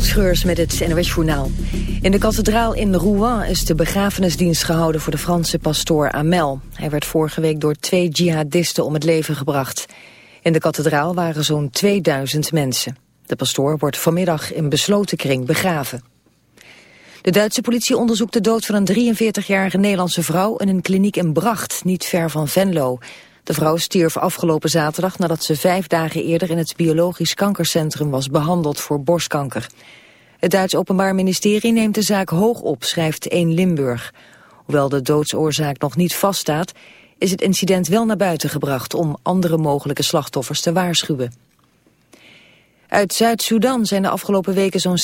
Moutschreurs met het NOS Journaal. In de kathedraal in Rouen is de begrafenisdienst gehouden voor de Franse pastoor Amel. Hij werd vorige week door twee jihadisten om het leven gebracht. In de kathedraal waren zo'n 2000 mensen. De pastoor wordt vanmiddag in besloten kring begraven. De Duitse politie onderzoekt de dood van een 43-jarige Nederlandse vrouw... in een kliniek in Bracht, niet ver van Venlo. De vrouw stierf afgelopen zaterdag nadat ze vijf dagen eerder in het biologisch kankercentrum was behandeld voor borstkanker. Het Duits Openbaar Ministerie neemt de zaak hoog op, schrijft 1 Limburg. Hoewel de doodsoorzaak nog niet vaststaat, is het incident wel naar buiten gebracht om andere mogelijke slachtoffers te waarschuwen. Uit Zuid-Soedan zijn de afgelopen weken zo'n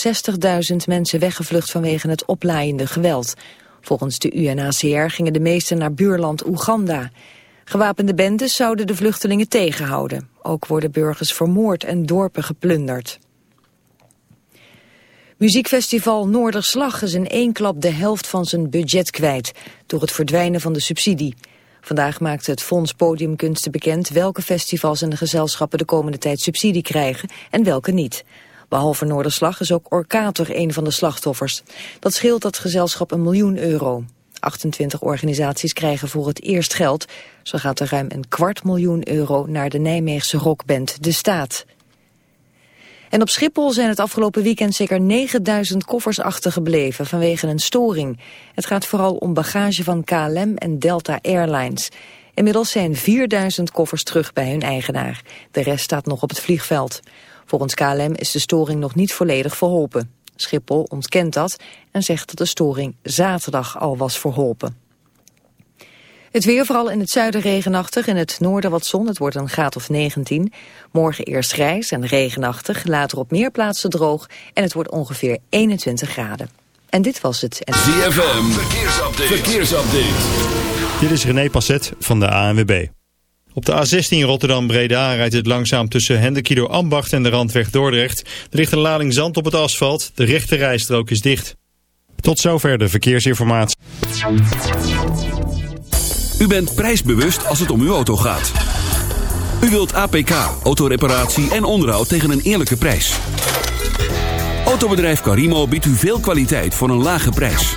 60.000 mensen weggevlucht vanwege het oplaaiende geweld. Volgens de UNHCR gingen de meesten naar buurland Oeganda. Gewapende bendes zouden de vluchtelingen tegenhouden. Ook worden burgers vermoord en dorpen geplunderd. Muziekfestival Noorderslag is in één klap de helft van zijn budget kwijt... door het verdwijnen van de subsidie. Vandaag maakte het Fonds Podiumkunsten bekend... welke festivals en de gezelschappen de komende tijd subsidie krijgen... en welke niet. Behalve Noorderslag is ook Orkator een van de slachtoffers. Dat scheelt dat gezelschap een miljoen euro. 28 organisaties krijgen voor het eerst geld. Zo gaat er ruim een kwart miljoen euro naar de Nijmeegse rockband De Staat. En op Schiphol zijn het afgelopen weekend zeker 9000 koffers achtergebleven vanwege een storing. Het gaat vooral om bagage van KLM en Delta Airlines. Inmiddels zijn 4000 koffers terug bij hun eigenaar. De rest staat nog op het vliegveld. Volgens KLM is de storing nog niet volledig verholpen. Schiphol ontkent dat en zegt dat de storing zaterdag al was verholpen. Het weer vooral in het zuiden regenachtig, in het noorden wat zon, het wordt een graad of 19. Morgen eerst grijs en regenachtig, later op meer plaatsen droog en het wordt ongeveer 21 graden. En dit was het. ZFM, verkeersupdate. verkeersupdate. Dit is René Passet van de ANWB. Op de A16 Rotterdam-Breda rijdt het langzaam tussen Hendekido Ambacht en de Randweg Dordrecht. Er ligt een lading zand op het asfalt. De rechte rijstrook is dicht. Tot zover de verkeersinformatie. U bent prijsbewust als het om uw auto gaat. U wilt APK, autoreparatie en onderhoud tegen een eerlijke prijs. Autobedrijf Carimo biedt u veel kwaliteit voor een lage prijs.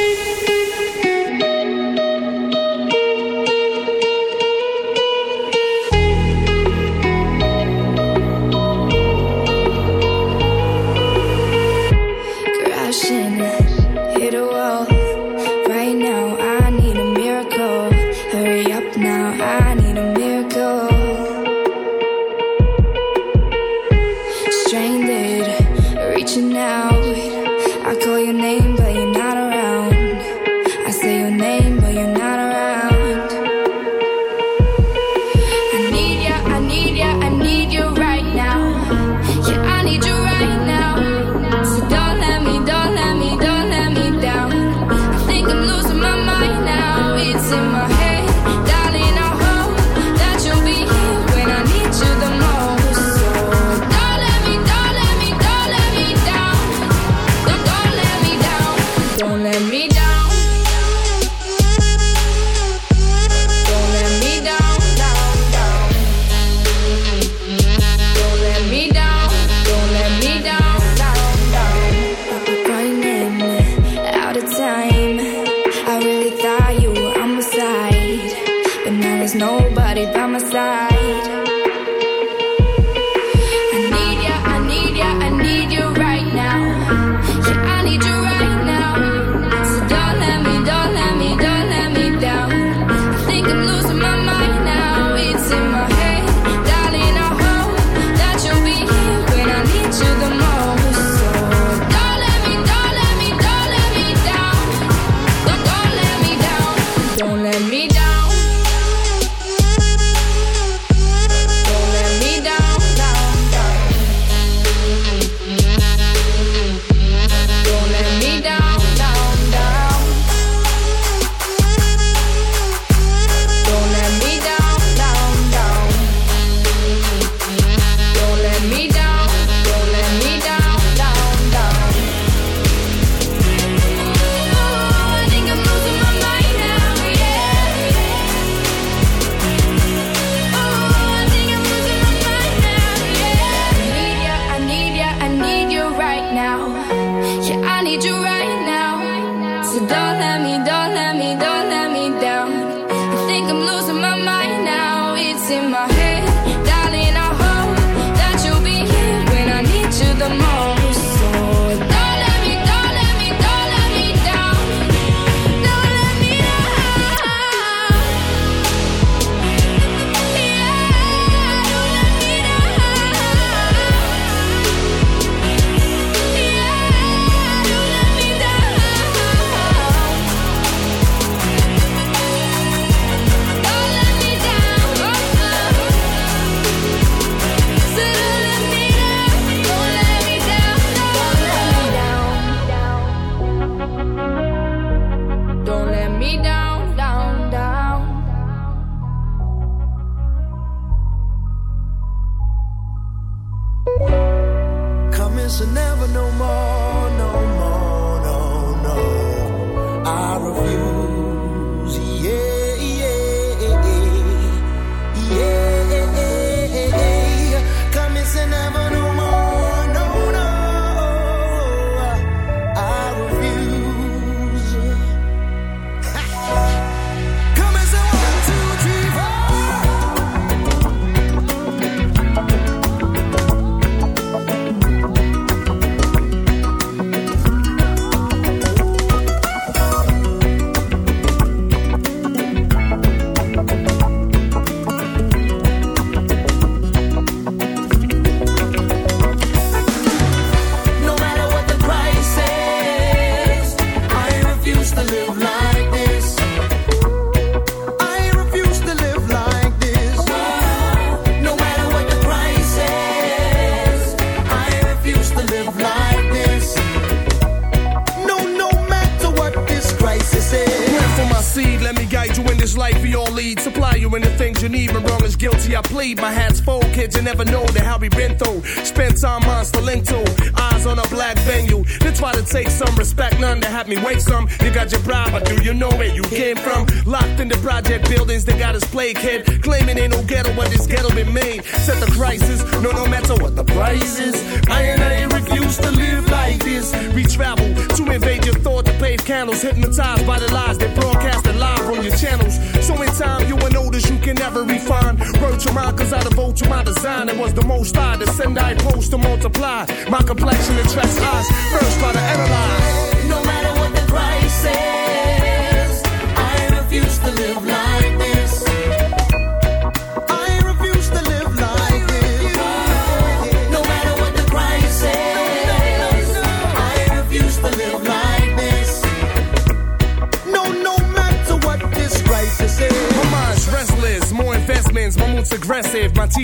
The I to send, I post to multiply. My complexion attracts eyes, first try to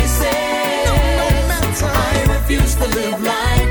I refuse to live like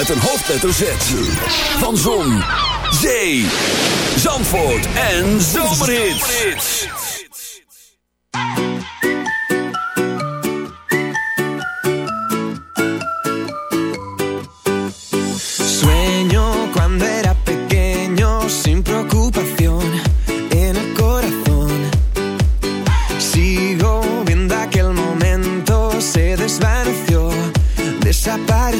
met een hoofdletter Z. Van Zon, Sueño cuando era pequeño sin preocupación en el corazón. Sigo viendo aquel momento, se desvaneció, desapareció.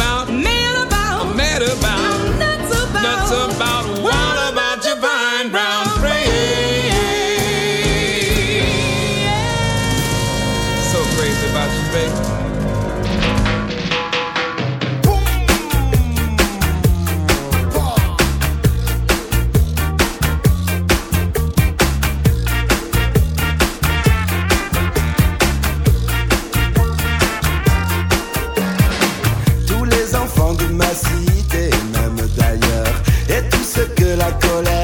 not of la colère.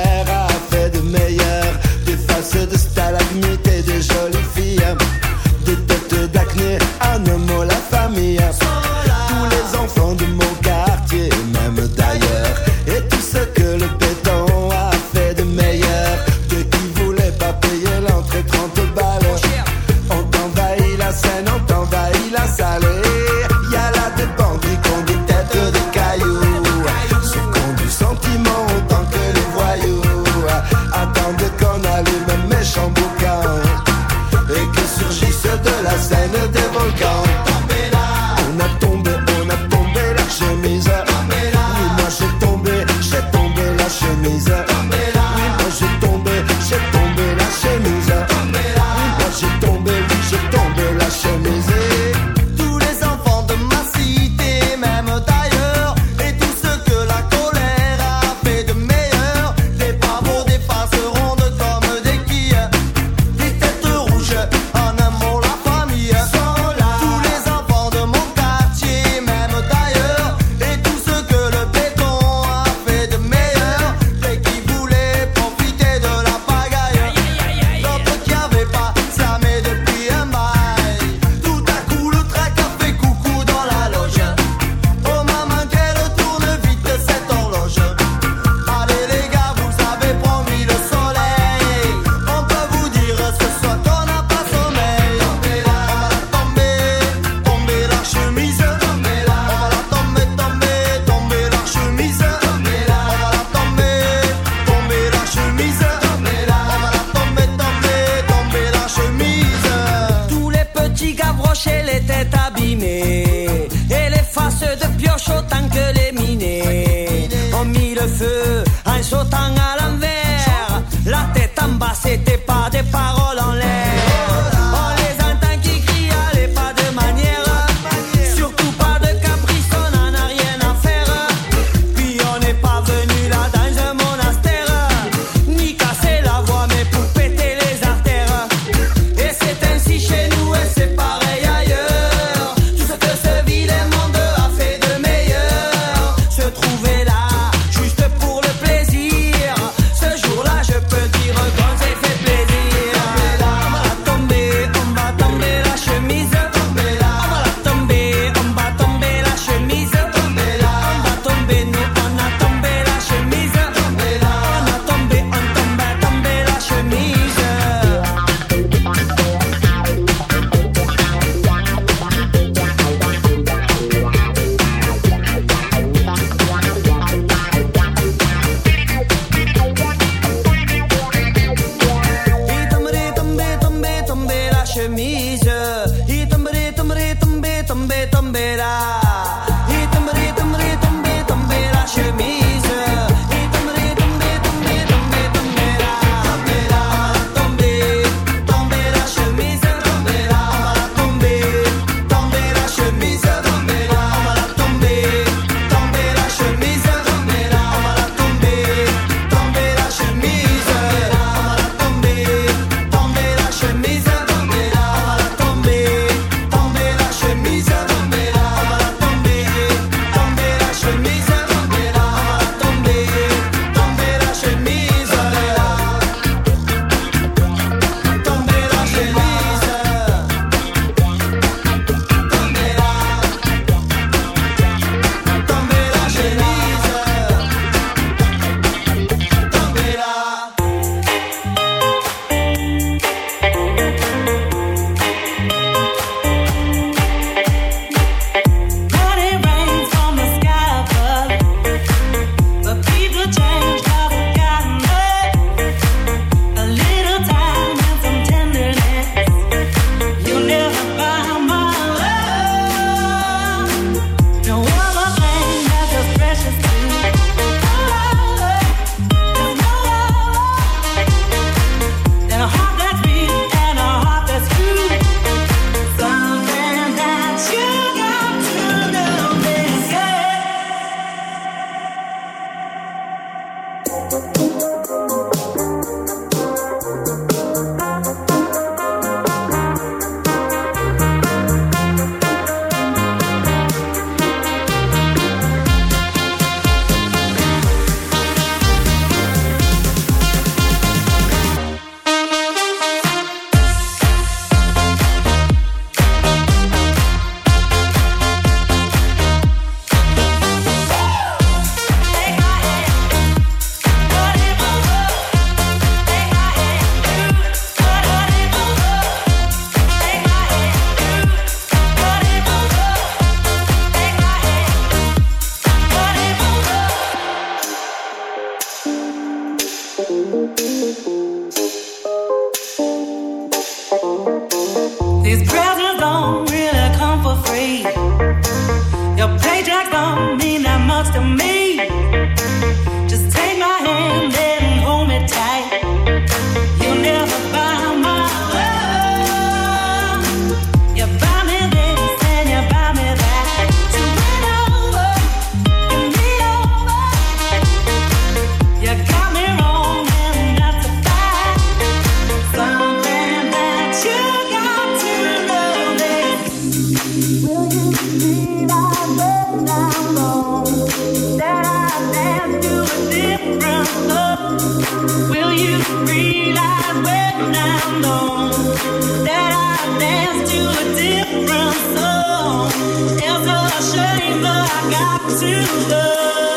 got to love.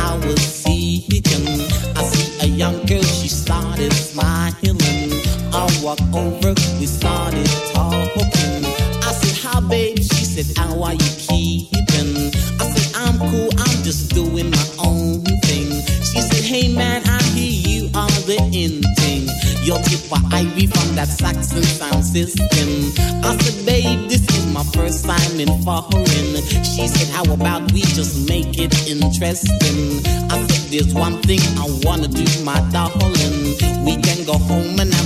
walk over, we started talking. I said, Hi, babe. She said, How are you keeping? I said, I'm cool, I'm just doing my own thing. She said, Hey, man, I hear you are the in thing. Your tip for Ivy from that Saxon sound system. I said, Babe, this is my first time in foreign. She said, How about we just make it interesting? I said, There's one thing I wanna do, my darling. We can go home and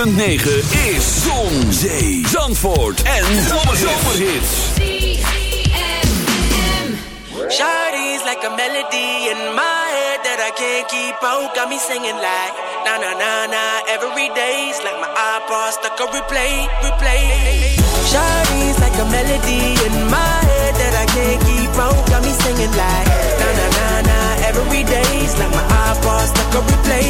106.9 is Zon, Zee, Zandvoort en Zomerhits. Shawty's like a melody in my head that I can't keep out. Got me singing like na na na na every day's like my iPod stuck on replay, replay. Shawty's like a melody in my head that I can't keep out. Got me singing like na na na na every day's like my iPod stuck on replay,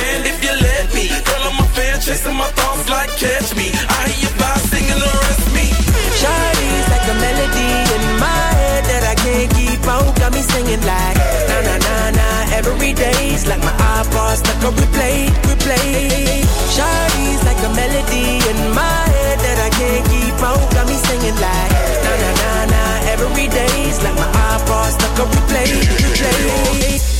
stand if you let me. Girl, I'm a fan, chasing my thoughts like catch me. I hear you by singing me. Shawty's like a melody in my head that I can't keep out. Got me singing like na na na na every day's like my iPod stuck on replay, replay. Shawty's like a melody in my head that I can't keep out. Got me singing like na na na na every day's like my iPod stuck on replay, replay.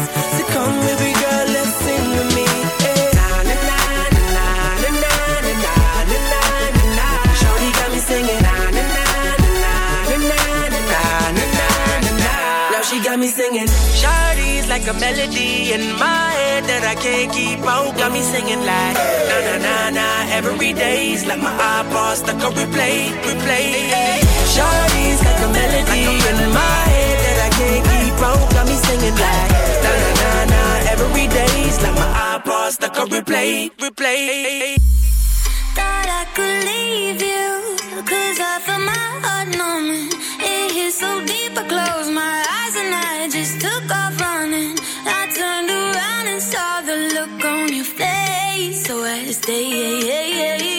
Me singing. Shawty's like a melody in my head that I can't keep out. Got me singing like na na na na every day's like my iPod stuck on replay, replay. Shawty's like a melody in my head that I can't keep out. Got me singing like na na na na every day's like my iPod stuck on replay, replay. Thought I could leave you, cause I felt my heart numbing. It hit so deep, I closed my eyes and I just took off running. I turned around and saw the look on your face, so I stay,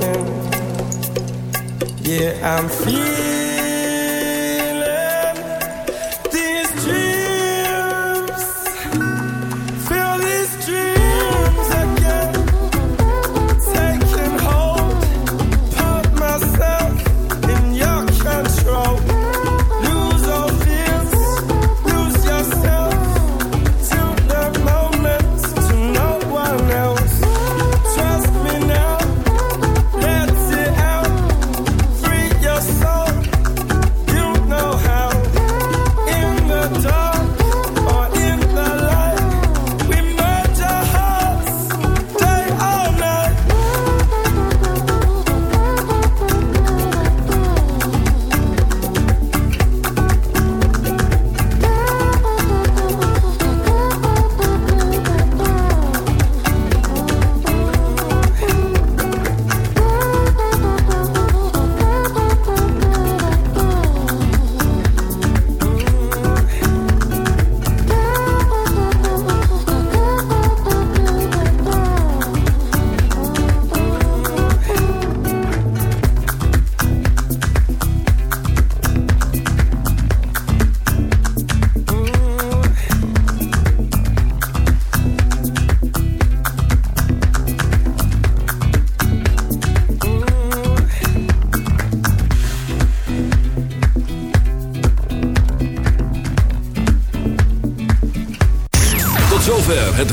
broken. Yeah, I'm feeling.